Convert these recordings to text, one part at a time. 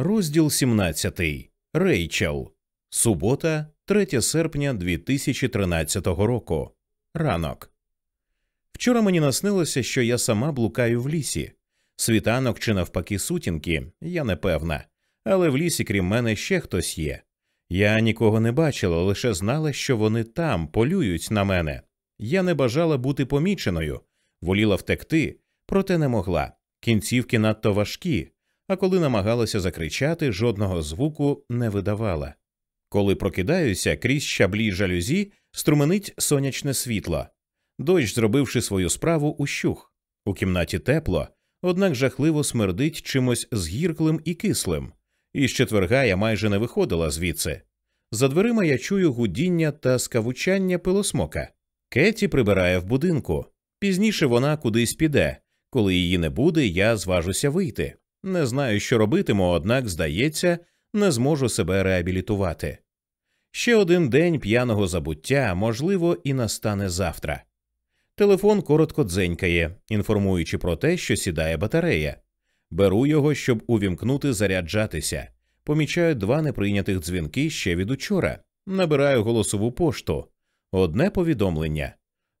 Розділ 17. Рейчел. Субота, 3 серпня 2013 року. Ранок. Вчора мені наснилося, що я сама блукаю в лісі. Світанок чи навпаки сутінки, я не певна. Але в лісі, крім мене, ще хтось є. Я нікого не бачила, лише знала, що вони там полюють на мене. Я не бажала бути поміченою, воліла втекти, проте не могла. Кінцівки надто важкі, а коли намагалася закричати, жодного звуку не видавала. Коли прокидаюся, крізь щаблі жалюзі струменить сонячне світло. Дощ, зробивши свою справу, ущух. У кімнаті тепло, однак жахливо смердить чимось згірклим і кислим. І з четверга я майже не виходила звідси. За дверима я чую гудіння та скавучання пилосмока. Кеті прибирає в будинку. Пізніше вона кудись піде. Коли її не буде, я зважуся вийти. Не знаю, що робитиму, однак, здається, не зможу себе реабілітувати. Ще один день п'яного забуття, можливо, і настане завтра. Телефон коротко дзенькає, інформуючи про те, що сідає батарея. Беру його, щоб увімкнути заряджатися. Помічаю два неприйнятих дзвінки ще від учора. Набираю голосову пошту. Одне повідомлення.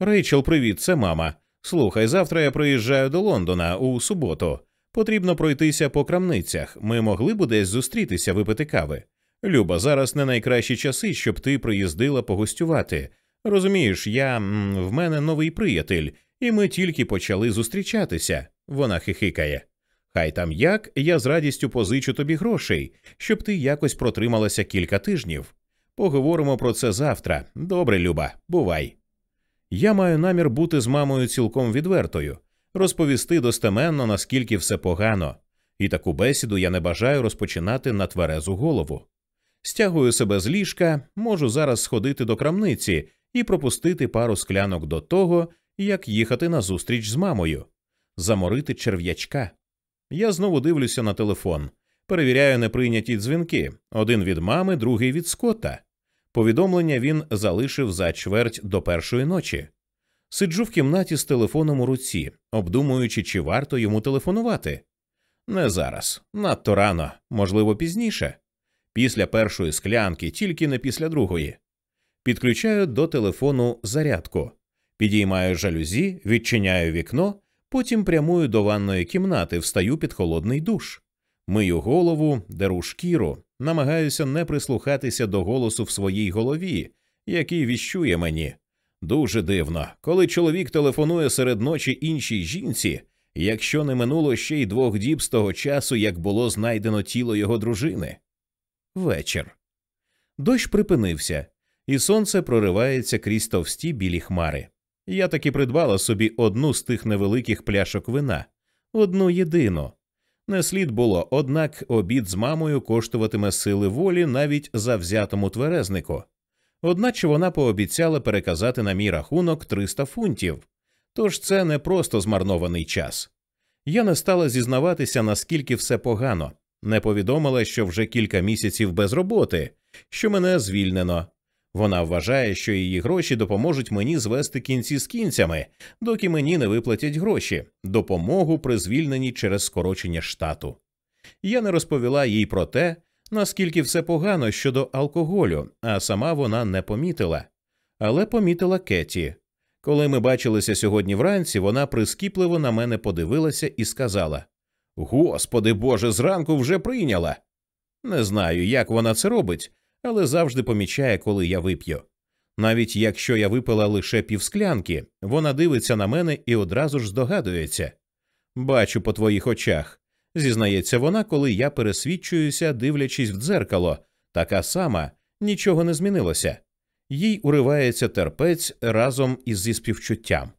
Рейчел, привіт, це мама. Слухай, завтра я приїжджаю до Лондона у суботу. Потрібно пройтися по крамницях. Ми могли б десь зустрітися випити кави. Люба, зараз не найкращі часи, щоб ти приїздила погостювати. Розумієш, я в мене новий приятель, і ми тільки почали зустрічатися. Вона хихикає. Хай там як, я з радістю позичу тобі грошей, щоб ти якось протрималася кілька тижнів. Поговоримо про це завтра. Добре, Люба, бувай. Я маю намір бути з мамою цілком відвертою, розповісти достеменно, наскільки все погано, і таку бесіду я не бажаю розпочинати на тверезу голову. Стягую себе з ліжка, можу зараз сходити до крамниці і пропустити пару склянок до того, як їхати на зустріч з мамою, заморити черв'ячка. Я знову дивлюся на телефон, перевіряю неприйняті дзвінки один від мами, другий від Скотта. Повідомлення він залишив за чверть до першої ночі. Сиджу в кімнаті з телефоном у руці, обдумуючи, чи варто йому телефонувати. Не зараз, надто рано, можливо, пізніше. Після першої склянки, тільки не після другої. Підключаю до телефону зарядку, підіймаю жалюзі, відчиняю вікно, потім прямую до ванної кімнати, встаю під холодний душ, мию голову, деру шкіру, намагаюся не прислухатися до голосу в своїй голові, який віщує мені. Дуже дивно, коли чоловік телефонує серед ночі іншій жінці, якщо не минуло ще й двох діб з того часу, як було знайдено тіло його дружини. Вечір. Дощ припинився, і сонце проривається крізь товсті білі хмари. Я таки придбала собі одну з тих невеликих пляшок вина, одну єдину. Не слід було, однак обід з мамою коштуватиме сили волі навіть завзятому тверезнику. Одначе вона пообіцяла переказати на мій рахунок 300 фунтів, тож це не просто змарнований час. Я не стала зізнаватися, наскільки все погано, не повідомила, що вже кілька місяців без роботи, що мене звільнено. Вона вважає, що її гроші допоможуть мені звести кінці з кінцями, доки мені не виплатять гроші, допомогу при звільненні через скорочення штату. Я не розповіла їй про те, наскільки все погано щодо алкоголю, а сама вона не помітила. Але помітила Кеті. Коли ми бачилися сьогодні вранці, вона прискіпливо на мене подивилася і сказала Господи Боже, зранку вже прийняла. Не знаю, як вона це робить, але завжди помічає, коли я вип'ю. Навіть якщо я випила лише півсклянки, вона дивиться на мене і одразу ж здогадується. Бачу по твоїх очах, зізнається вона, коли я пересвідчуюся, дивлячись в дзеркало, така сама, нічого не змінилося. Їй уривається терпець разом із співчуттям.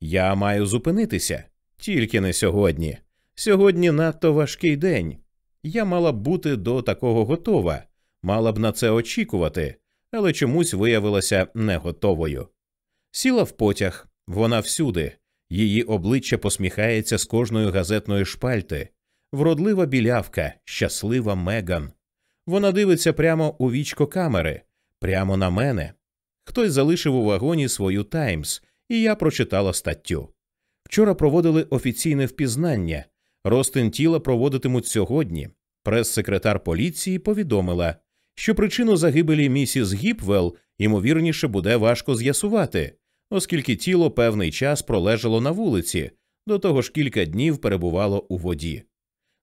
Я маю зупинитися, тільки не сьогодні. Сьогодні надто важкий день. Я мала б бути до такого готова, мала б на це очікувати, але чомусь виявилася не готовою. Сіла в потяг, вона всюди, її обличчя посміхається з кожної газетної шпальти, вродлива білявка, щаслива Меган. Вона дивиться прямо у вічко камери, прямо на мене. Хтось залишив у вагоні свою Таймс, і я прочитала статтю. Вчора проводили офіційне впізнання. Ростин тіла проводитимуть сьогодні. Прес-секретар поліції повідомила, що причину загибелі місіс Гіпвелл ймовірніше буде важко з'ясувати, оскільки тіло певний час пролежало на вулиці, до того ж кілька днів перебувало у воді.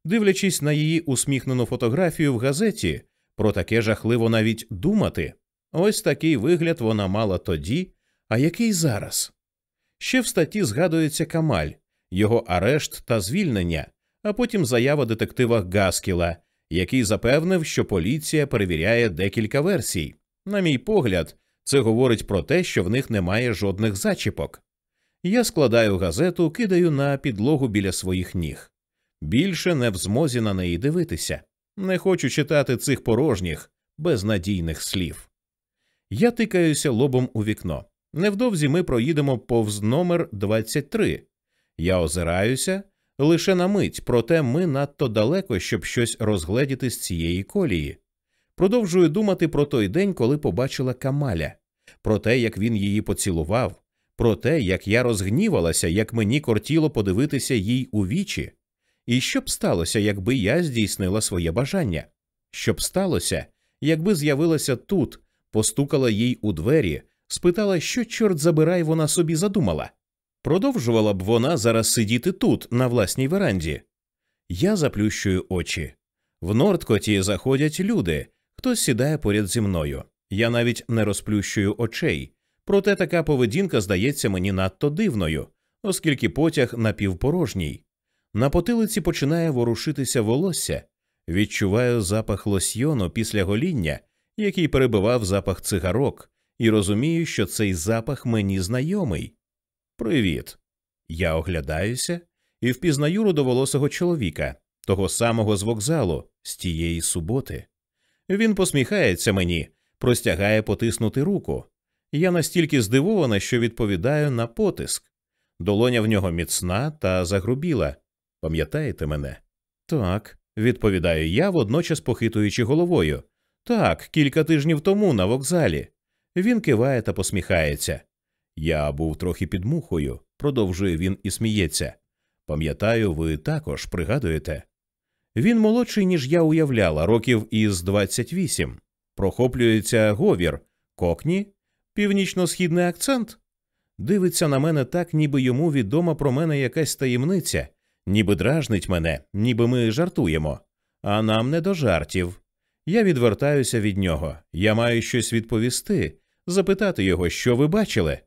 Дивлячись на її усміхнену фотографію в газеті, про таке жахливо навіть думати. Ось такий вигляд вона мала тоді, а який зараз. Ще в статті згадується Камаль, його арешт та звільнення, а потім заява детектива Гаскіла, який запевнив, що поліція перевіряє декілька версій. На мій погляд, це говорить про те, що в них немає жодних зачіпок. Я складаю газету, кидаю на підлогу біля своїх ніг. Більше не в змозі на неї дивитися. Не хочу читати цих порожніх, безнадійних слів. Я тикаюся лобом у вікно. Невдовзі ми проїдемо повз номер 23. Я озираюся лише на мить, проте ми надто далеко, щоб щось розгледіти з цієї колії. Продовжую думати про той день, коли побачила Камаля, про те, як він її поцілував, про те, як я розгнівалася, як мені кортіло подивитися їй у вічі. І що б сталося, якби я здійснила своє бажання? Що б сталося, якби з'явилася тут, постукала їй у двері, спитала, що, чорт забирай, вона собі задумала. Продовжувала б вона зараз сидіти тут, на власній веранді. Я заплющую очі. В Нордкоті заходять люди, хтось сідає поряд зі мною. Я навіть не розплющую очей, проте така поведінка здається мені надто дивною, оскільки потяг напівпорожній. На потилиці починає ворушитися волосся, відчуваю запах лосьйону після гоління, який перебивав запах цигарок, і розумію, що цей запах мені знайомий. Привіт. Я оглядаюся і впізнаю рудоволосого чоловіка, того самого з вокзалу, з тієї суботи. Він посміхається мені, простягає потиснути руку. Я настільки здивована, що відповідаю на потиск. Долоня в нього міцна та загрубіла. Пам'ятаєте мене? Так, відповідаю я, водночас похитуючи головою. Так, кілька тижнів тому на вокзалі. Він киває та посміхається. Я був трохи під мухою, продовжує він і сміється. Пам'ятаю, ви також пригадуєте. Він молодший, ніж я уявляла, років із 28. Прохоплюється говір, кокні, північно-східний акцент. Дивиться на мене так, ніби йому відома про мене якась таємниця, ніби дражнить мене, ніби ми жартуємо, а нам не до жартів. Я відвертаюся від нього. Я маю щось відповісти, запитати його, що ви бачили.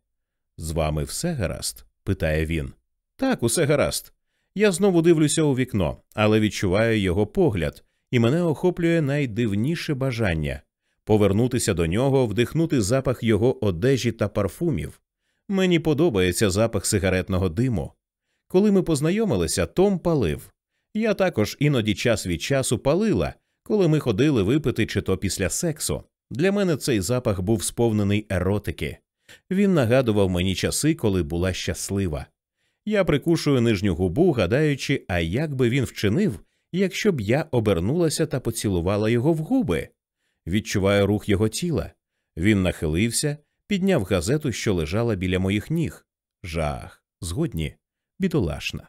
З вами все гаразд? питає він. Так, усе гаразд. Я знову дивлюся у вікно, але відчуваю його погляд, і мене охоплює найдивніше бажання повернутися до нього, вдихнути запах його одежі та парфумів. Мені подобається запах сигаретного диму. Коли ми познайомилися, Том палив. Я також іноді час від часу палила, коли ми ходили випити чи то після сексу. Для мене цей запах був сповнений еротики. Він нагадував мені часи, коли була щаслива. Я прикушую нижню губу, гадаючи, а як би він вчинив, якщо б я обернулася та поцілувала його в губи. Відчуваю рух його тіла. Він нахилився, підняв газету, що лежала біля моїх ніг. Жах, згодні, бідолашна.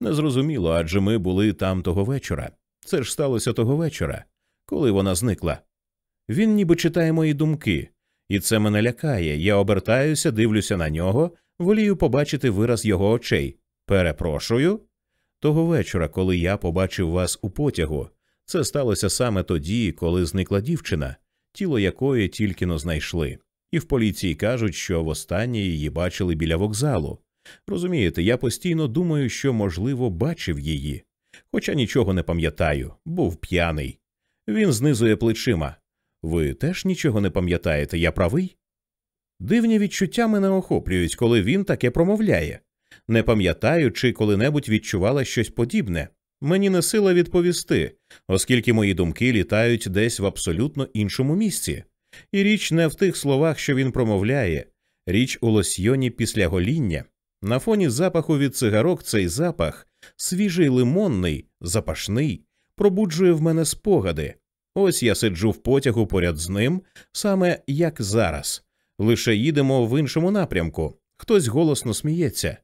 Незрозуміло, адже ми були там того вечора. Це ж сталося того вечора, коли вона зникла. Він ніби читає мої думки, і це мене лякає. Я обертаюся, дивлюся на нього, волію побачити вираз його очей. Перепрошую. Того вечора, коли я побачив вас у потягу, це сталося саме тоді, коли зникла дівчина, тіло якої тільки но знайшли, і в поліції кажуть, що востаннє її бачили біля вокзалу. Розумієте, я постійно думаю, що, можливо, бачив її, хоча нічого не пам'ятаю, був п'яний. Він знизує плечима. Ви теж нічого не пам'ятаєте, я правий? Дивні відчуття мене охоплюють, коли він таке промовляє. Не пам'ятаю, чи коли-небудь відчувала щось подібне. Мені не сила відповісти, оскільки мої думки літають десь в абсолютно іншому місці. І річ не в тих словах, що він промовляє, річ у лосьйоні після гоління. На фоні запаху від цигарок цей запах, свіжий лимонний, запашний, пробуджує в мене спогади. Ось я сиджу в потягу поряд з ним, саме як зараз. Лише їдемо в іншому напрямку. Хтось голосно сміється.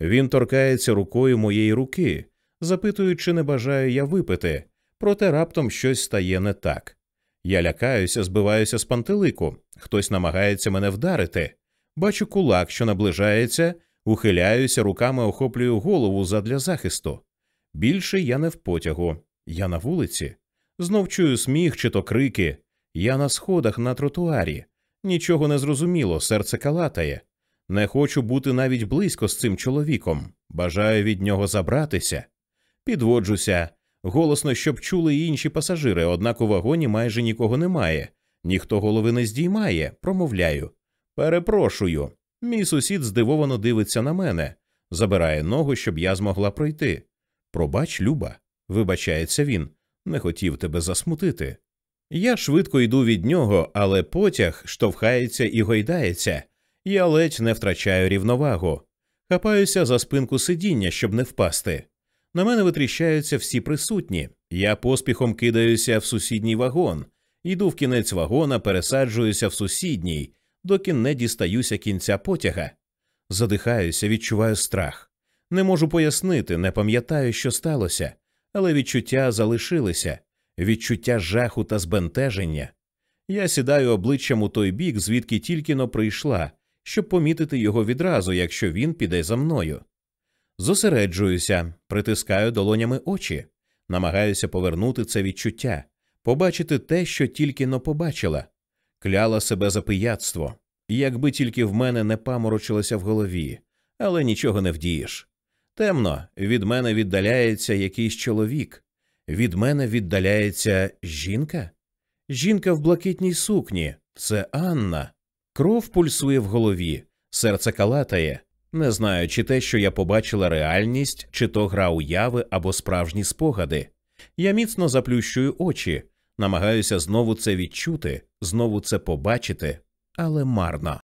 Він торкається рукою моєї руки, запитуючи, чи не бажаю я випити. проте раптом щось стає не так. Я лякаюся, збиваюся з пантелику, хтось намагається мене вдарити. Бачу кулак, що наближається, ухиляюся, руками охоплюю голову задля захисту. Більше я не в потягу, я на вулиці. Знов чую сміх чи то крики. Я на сходах на тротуарі. Нічого не зрозуміло, серце калатає. Не хочу бути навіть близько з цим чоловіком. Бажаю від нього забратися. Підводжуся. Голосно, щоб чули й інші пасажири, однак у вагоні майже нікого немає. Ніхто голови не здіймає, промовляю. Перепрошую. Мій сусід здивовано дивиться на мене, забирає ногу, щоб я змогла пройти. Пробач, Люба, вибачається він, не хотів тебе засмутити. Я швидко йду від нього, але потяг штовхається і гойдається. Я ледь не втрачаю рівновагу. Хапаюся за спинку сидіння, щоб не впасти. На мене витріщаються всі присутні. Я поспіхом кидаюся в сусідній вагон, йду в кінець вагона, пересаджуюся в сусідній, доки не дістаюся кінця потяга. Задихаюся, відчуваю страх. Не можу пояснити, не пам'ятаю, що сталося, але відчуття залишилися, відчуття жаху та збентеження. Я сідаю обличчям у той бік, звідки тільки но прийшла, щоб помітити його відразу, якщо він піде за мною. Зосереджуюся, притискаю долонями очі, намагаюся повернути це відчуття, побачити те, що тільки но побачила, кляла себе за пияцтво, якби тільки в мене не паморочилося в голові, але нічого не вдієш. Темно, від мене віддаляється якийсь чоловік, від мене віддаляється жінка? Жінка в блакитній сукні, це Анна. Кров пульсує в голові, серце калатає. Не знаю, чи те, що я побачила реальність, чи то гра уяви або справжні спогади. Я міцно заплющую очі, намагаюся знову це відчути, знову це побачити, але марно.